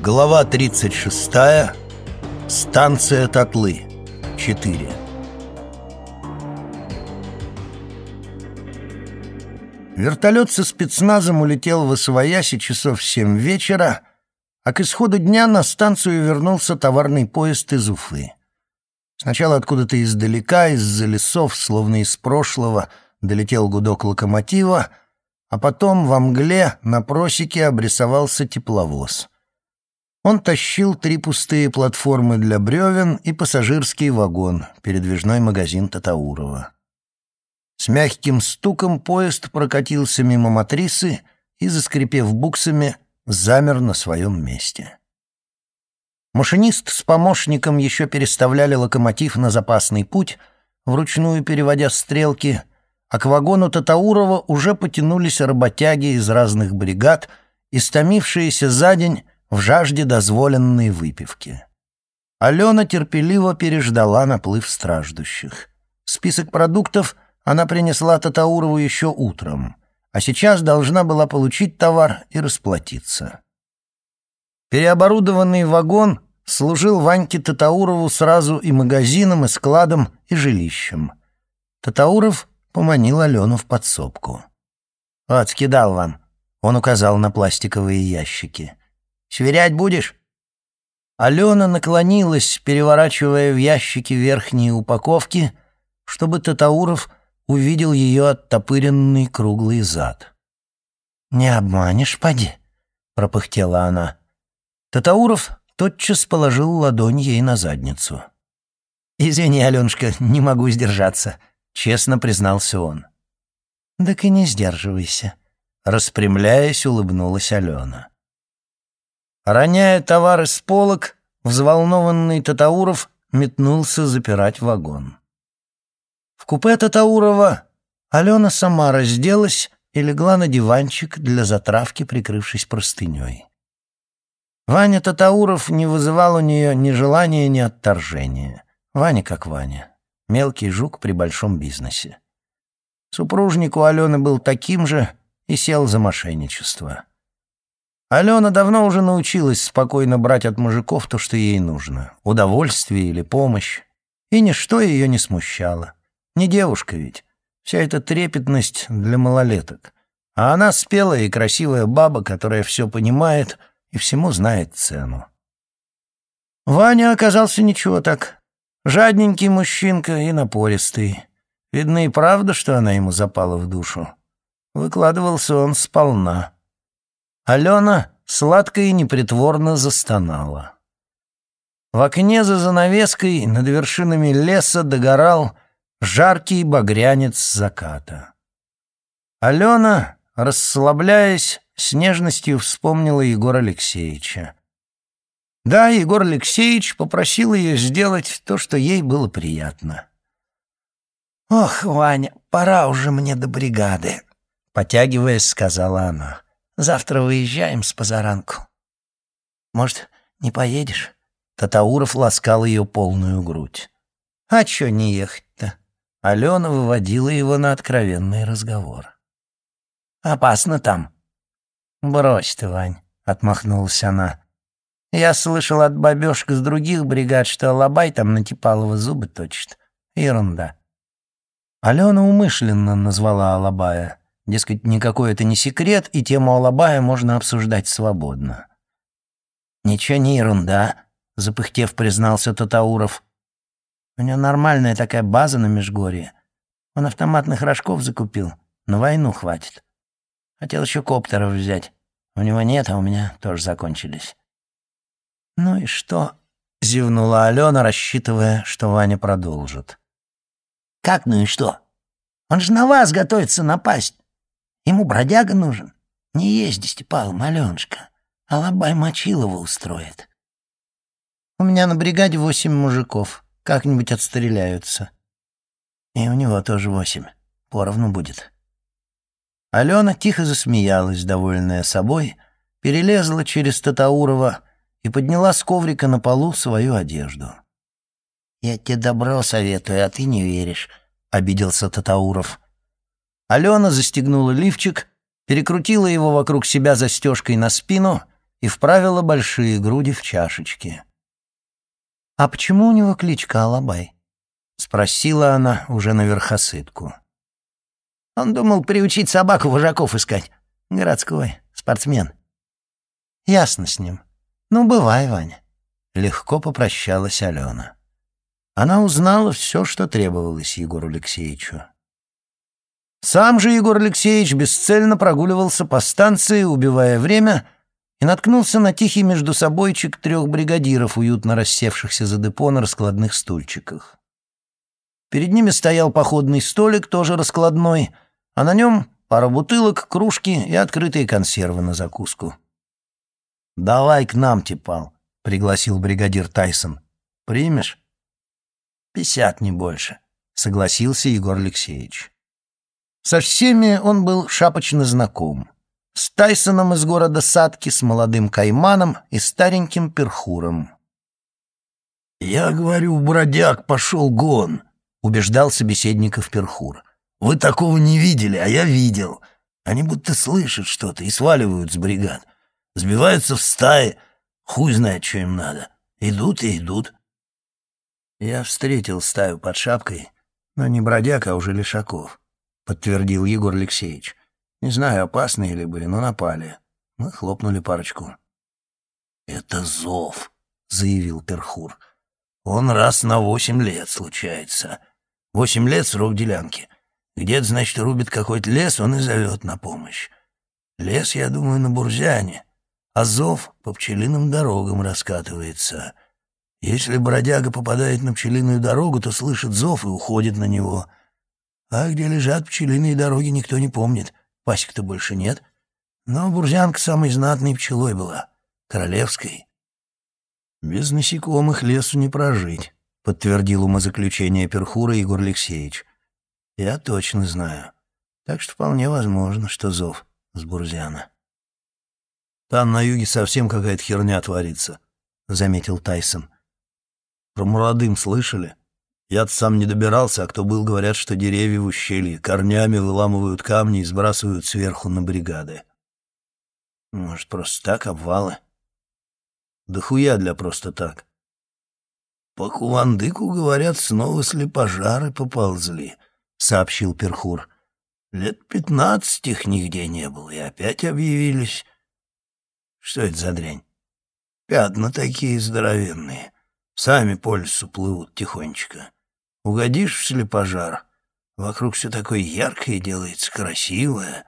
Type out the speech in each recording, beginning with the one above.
Глава 36. Станция Татлы. 4. Вертолет со спецназом улетел в Освояси часов в семь вечера, а к исходу дня на станцию вернулся товарный поезд из Уфы. Сначала откуда-то издалека, из-за лесов, словно из прошлого, долетел гудок локомотива, а потом во мгле на просеке обрисовался тепловоз — он тащил три пустые платформы для бревен и пассажирский вагон, передвижной магазин Татаурова. С мягким стуком поезд прокатился мимо матрицы и, заскрипев буксами, замер на своем месте. Машинист с помощником еще переставляли локомотив на запасный путь, вручную переводя стрелки, а к вагону Татаурова уже потянулись работяги из разных бригад, истомившиеся за день в жажде дозволенной выпивки. Алена терпеливо переждала наплыв страждущих. Список продуктов она принесла Татаурову еще утром, а сейчас должна была получить товар и расплатиться. Переоборудованный вагон служил Ваньке Татаурову сразу и магазином, и складом, и жилищем. Татауров поманил Алену в подсобку. «Вот, скидал вам», — он указал на пластиковые ящики. Сверять будешь?» Алена наклонилась, переворачивая в ящики верхние упаковки, чтобы Татауров увидел ее оттопыренный круглый зад. «Не обманешь, поди», — пропыхтела она. Татауров тотчас положил ладонь ей на задницу. «Извини, Аленушка, не могу сдержаться», — честно признался он. «Так и не сдерживайся», — распрямляясь, улыбнулась Алена. Роняя товары с полок, взволнованный Татауров метнулся запирать вагон. В купе Татаурова Алена сама разделась и легла на диванчик для затравки, прикрывшись простыней. Ваня Татауров не вызывал у нее ни желания, ни отторжения. Ваня как Ваня. Мелкий жук при большом бизнесе. Супружник у Алены был таким же и сел за мошенничество. Алена давно уже научилась спокойно брать от мужиков то, что ей нужно. Удовольствие или помощь. И ничто ее не смущало. Не девушка ведь. Вся эта трепетность для малолеток. А она спелая и красивая баба, которая все понимает и всему знает цену. Ваня оказался ничего так. Жадненький мужчинка и напористый. Видно и правда, что она ему запала в душу. Выкладывался он сполна. Алена сладко и непритворно застонала. В окне за занавеской над вершинами леса догорал жаркий багрянец заката. Алена, расслабляясь, с нежностью вспомнила Егора Алексеевича. Да, Егор Алексеевич попросил ее сделать то, что ей было приятно. «Ох, Ваня, пора уже мне до бригады», — потягиваясь, сказала она. Завтра выезжаем с позаранку. Может, не поедешь?» Татауров ласкал ее полную грудь. «А чё не ехать-то?» Алена выводила его на откровенный разговор. «Опасно там». «Брось ты, Вань», — отмахнулась она. «Я слышал от бабёшек с других бригад, что Алабай там на Типалова зубы точит. Ерунда». Алена умышленно назвала Алабая. Дескать, никакой это не секрет, и тему Алабая можно обсуждать свободно. «Ничего не ерунда», — запыхтев признался Татауров. «У него нормальная такая база на Межгорье. Он автоматных рожков закупил. На войну хватит. Хотел еще коптеров взять. У него нет, а у меня тоже закончились». «Ну и что?» — зевнула Алена, рассчитывая, что Ваня продолжит. «Как ну и что? Он же на вас готовится напасть. Ему бродяга нужен. Не езди, Степан, Аленушка. Алабай Мочилова устроит. У меня на бригаде восемь мужиков. Как-нибудь отстреляются. И у него тоже восемь. Поровну будет. Алена тихо засмеялась, довольная собой, перелезла через Татаурова и подняла с коврика на полу свою одежду. «Я тебе добро советую, а ты не веришь», — обиделся Татауров. Алена застегнула лифчик, перекрутила его вокруг себя застежкой на спину и вправила большие груди в чашечки. «А почему у него кличка Алабай?» — спросила она уже на верхосытку. Он думал приучить собаку вожаков искать. Городской, спортсмен. Ясно с ним. Ну, бывай, Ваня. Легко попрощалась Алена. Она узнала все, что требовалось Егору Алексеевичу. Сам же Егор Алексеевич бесцельно прогуливался по станции, убивая время, и наткнулся на тихий междусобойчик трех бригадиров, уютно рассевшихся за депо на раскладных стульчиках. Перед ними стоял походный столик, тоже раскладной, а на нем пара бутылок, кружки и открытые консервы на закуску. «Давай к нам, Типал», — пригласил бригадир Тайсон. «Примешь?» «Пятьдесят, не больше», — согласился Егор Алексеевич. Со всеми он был шапочно знаком. С Тайсоном из города Садки, с молодым Кайманом и стареньким Перхуром. «Я говорю, бродяг, пошел гон», — убеждал собеседников Перхур. «Вы такого не видели, а я видел. Они будто слышат что-то и сваливают с бригад. Сбиваются в стаи, хуй знает, что им надо. Идут и идут». Я встретил стаю под шапкой, но не бродяг, а уже лишаков подтвердил Егор Алексеевич. Не знаю, опасные ли были, но напали. Мы хлопнули парочку. «Это зов», — заявил Перхур. «Он раз на восемь лет случается. Восемь лет срок делянки. Где-то, значит, рубит какой-то лес, он и зовет на помощь. Лес, я думаю, на Бурзяне, а зов по пчелиным дорогам раскатывается. Если бродяга попадает на пчелиную дорогу, то слышит зов и уходит на него». А где лежат пчелиные дороги, никто не помнит. Пасек-то больше нет. Но бурзянка самой знатной пчелой была, королевской. «Без насекомых лесу не прожить», — подтвердил умозаключение Перхура Егор Алексеевич. «Я точно знаю. Так что вполне возможно, что зов с Бурзяна». «Там на юге совсем какая-то херня творится», — заметил Тайсон. «Про Мурадым слышали?» Я-то сам не добирался, а кто был, говорят, что деревья в ущелье корнями выламывают камни и сбрасывают сверху на бригады. Может, просто так обвалы? Да хуя для просто так. По Кувандыку, говорят, снова сли пожары поползли, сообщил Перхур. Лет пятнадцать их нигде не было, и опять объявились. Что это за дрянь? Пятна такие здоровенные. Сами по лесу плывут тихонечко. Угодишь в слепожар, вокруг все такое яркое делается, красивое,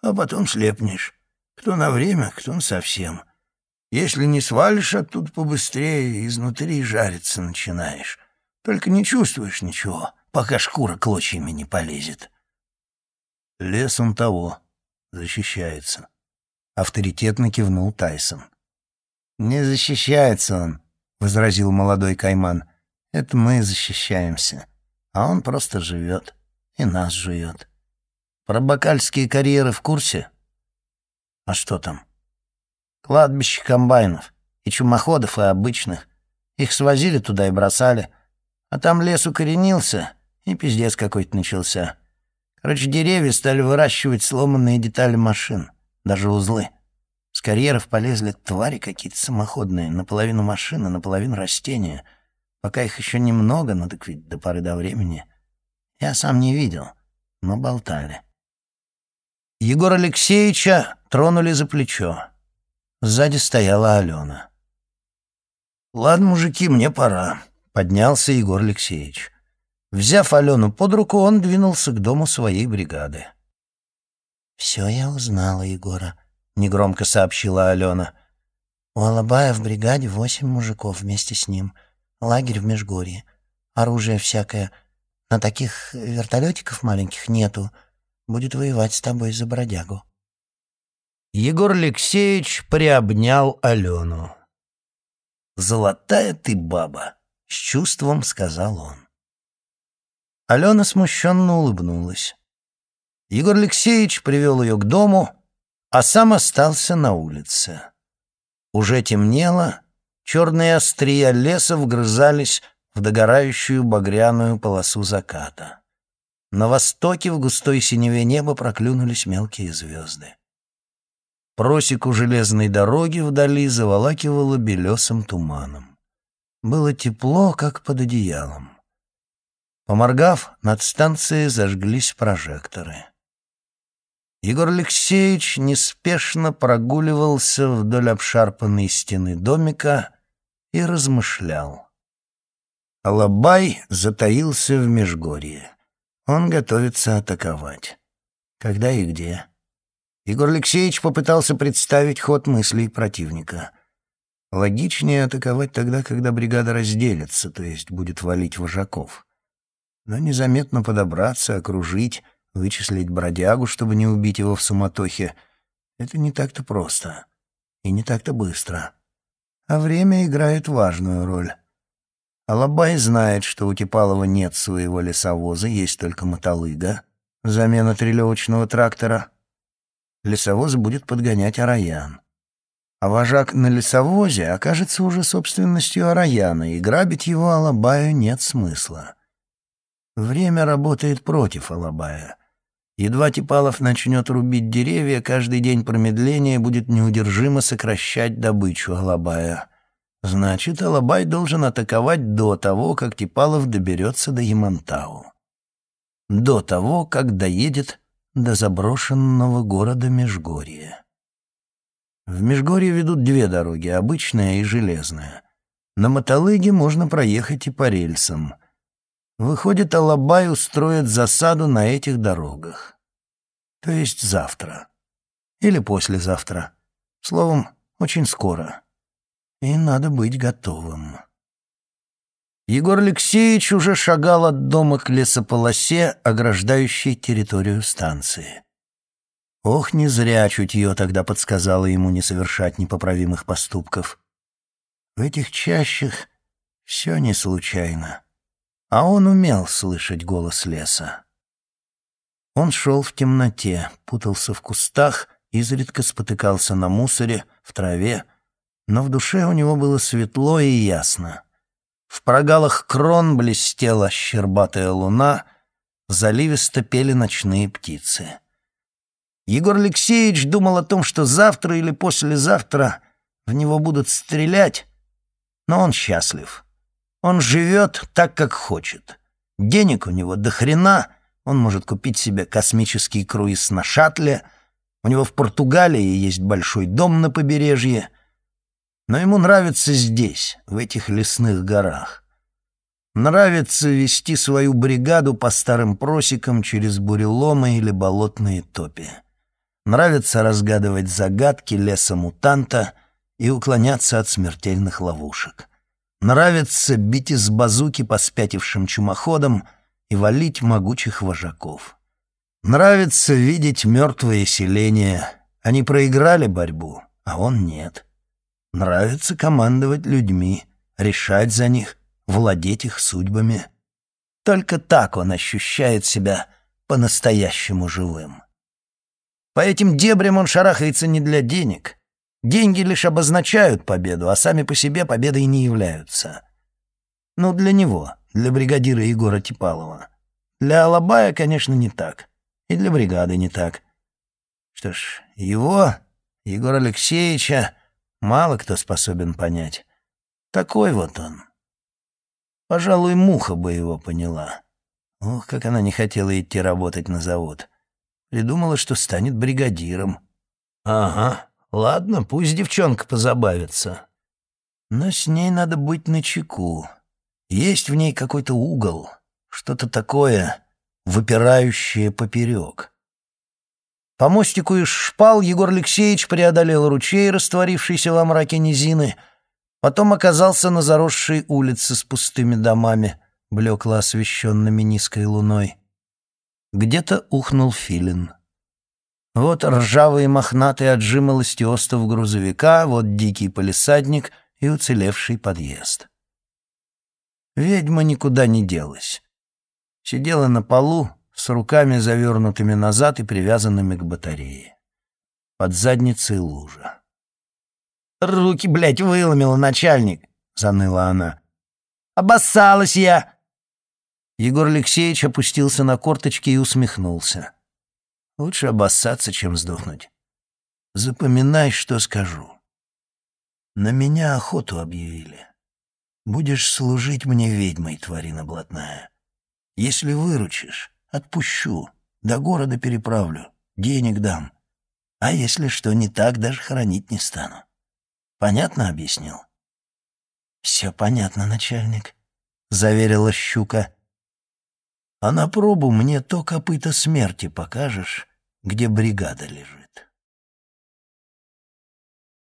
а потом слепнешь. Кто на время, кто совсем. Если не свалишь оттуда побыстрее, изнутри жариться начинаешь. Только не чувствуешь ничего, пока шкура клочьями не полезет. Лес он того, защищается. Авторитетно кивнул Тайсон. «Не защищается он», — возразил молодой Кайман. Это мы защищаемся. А он просто живет. И нас жует. Про бакальские карьеры в курсе? А что там? Кладбище комбайнов. И чумоходов, и обычных. Их свозили туда и бросали. А там лес укоренился, и пиздец какой-то начался. Короче, деревья стали выращивать сломанные детали машин, даже узлы. С карьеров полезли твари какие-то самоходные, наполовину машины, наполовину растения — Пока их еще немного, но так ведь до поры до времени. Я сам не видел, но болтали. Егора Алексеевича тронули за плечо. Сзади стояла Алена. «Ладно, мужики, мне пора», — поднялся Егор Алексеевич. Взяв Алену под руку, он двинулся к дому своей бригады. «Все я узнала, Егора», — негромко сообщила Алена. «У Алабая в бригаде восемь мужиков вместе с ним — лагерь в Межгорье. Оружие всякое. На таких вертолетиков маленьких нету. Будет воевать с тобой за бродягу». Егор Алексеевич приобнял Алену. «Золотая ты баба!» — с чувством сказал он. Алена смущенно улыбнулась. Егор Алексеевич привел ее к дому, а сам остался на улице. Уже темнело, Черные острия леса вгрызались в догорающую багряную полосу заката. На востоке в густой синеве неба проклюнулись мелкие звезды. Просеку железной дороги вдали заволакивало белесым туманом. Было тепло, как под одеялом. Поморгав, над станцией зажглись прожекторы. Егор Алексеевич неспешно прогуливался вдоль обшарпанной стены домика и размышлял. Алабай затаился в Межгорье. Он готовится атаковать. Когда и где? Егор Алексеевич попытался представить ход мыслей противника. Логичнее атаковать тогда, когда бригада разделится, то есть будет валить вожаков. Но незаметно подобраться, окружить, вычислить бродягу, чтобы не убить его в суматохе — это не так-то просто и не так-то быстро. А время играет важную роль. Алабай знает, что у Типалова нет своего лесовоза, есть только мотолыга, замена трелевочного трактора — лесовоз будет подгонять Араян. А вожак на лесовозе окажется уже собственностью Араяна, и грабить его Алабаю нет смысла. Время работает против Алабая. Едва Типалов начнет рубить деревья, каждый день промедления будет неудержимо сокращать добычу Алабая. Значит, Алабай должен атаковать до того, как Типалов доберется до Ямантау. До того, как доедет до заброшенного города Межгорье. В Межгорье ведут две дороги, обычная и железная. На Мотолыге можно проехать и по рельсам. Выходит, Алабай устроит засаду на этих дорогах. То есть завтра. Или послезавтра. Словом, очень скоро. И надо быть готовым. Егор Алексеевич уже шагал от дома к лесополосе, ограждающей территорию станции. Ох, не зря чутье тогда подсказало ему не совершать непоправимых поступков. В этих чащах все не случайно. А он умел слышать голос леса. Он шел в темноте, путался в кустах, изредка спотыкался на мусоре, в траве, но в душе у него было светло и ясно. В прогалах крон блестела щербатая луна, заливисто пели ночные птицы. Егор Алексеевич думал о том, что завтра или послезавтра в него будут стрелять, но он счастлив. Он живет так, как хочет. Денег у него до хрена, он может купить себе космический круиз на шаттле, у него в Португалии есть большой дом на побережье — но ему нравится здесь, в этих лесных горах. Нравится вести свою бригаду по старым просекам через буреломы или болотные топи. Нравится разгадывать загадки леса мутанта и уклоняться от смертельных ловушек. Нравится бить из базуки по спятившим чумоходам и валить могучих вожаков. Нравится видеть мертвые селения. Они проиграли борьбу, а он нет. Нравится командовать людьми, решать за них, владеть их судьбами. Только так он ощущает себя по-настоящему живым. По этим дебрям он шарахается не для денег. Деньги лишь обозначают победу, а сами по себе победой не являются. Ну, для него, для бригадира Егора Типалова. Для Алабая, конечно, не так. И для бригады не так. Что ж, его, Егора Алексеевича, мало кто способен понять. Такой вот он. Пожалуй, муха бы его поняла. Ох, как она не хотела идти работать на завод. Придумала, что станет бригадиром. Ага, ладно, пусть девчонка позабавится. Но с ней надо быть начеку. Есть в ней какой-то угол, что-то такое, выпирающее поперек. По мостику из шпал Егор Алексеевич преодолел ручей, растворившийся во мраке низины, потом оказался на заросшей улице с пустыми домами, блекло освещенными низкой луной. Где-то ухнул филин. Вот ржавый и мохнатый от жимолости остов грузовика, вот дикий полисадник и уцелевший подъезд. Ведьма никуда не делась. Сидела на полу, с руками завернутыми назад и привязанными к батарее. Под задницей лужа. «Руки, блядь, выломила начальник!» — заныла она. «Обоссалась я!» Егор Алексеевич опустился на корточки и усмехнулся. «Лучше обоссаться, чем сдохнуть. Запоминай, что скажу. На меня охоту объявили. Будешь служить мне ведьмой, тварина блатная. Если выручишь, отпущу, до города переправлю, денег дам. А если что не так, даже хоронить не стану. Понятно объяснил? «Все понятно, начальник», — заверила щука. «А на пробу мне то копыто смерти покажешь, где бригада лежит».